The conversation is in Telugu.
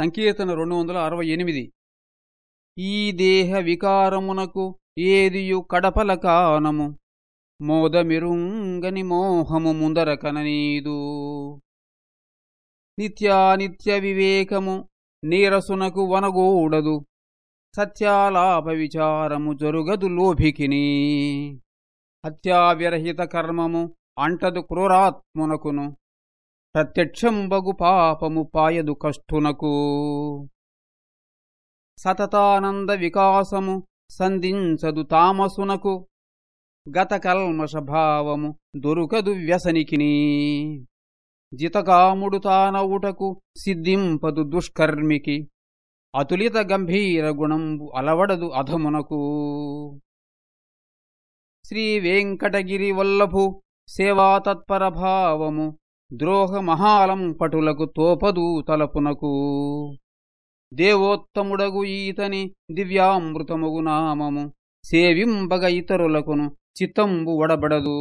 సంకీర్తన రెండు వందల అరవై ఎనిమిది. ఈ దేహ వికారమునకు ఏదియు కడపల కానము? మోదమిరుంగని మోహము ముందర కననీదు నిత్యానిత్య వివేకము నీరసునకు వనగూడదు. సత్యాలాప విచారము జరుగదు లోభికిని. హత్యావిరహిత కర్మము అంటదు క్రూరాత్మునకును. ప్రత్యక్షంబగు పాపము పాయదు కష్టునకు. సతతానంద వికాసము సంధించదు తామసునకు. గతకల్మషభావము దొరుకదు వ్యసనికిని. జితకాముడు తానవుటకు సిద్ధింపదు దుష్కర్మికి. అతులిత గంభీర గుణంబు అలవడదు అధమునకు. శ్రీవేంకటగిరి వల్లభు సేవాతత్పర భావము ద్రోహ మహాలం పటులకు తోపదు తలపునకు దేవోత్తముడగు ఈతని దివ్యామృతముగు నామము. సేవింపగ ఇతరులకును చిత్తంబు వడబడదు.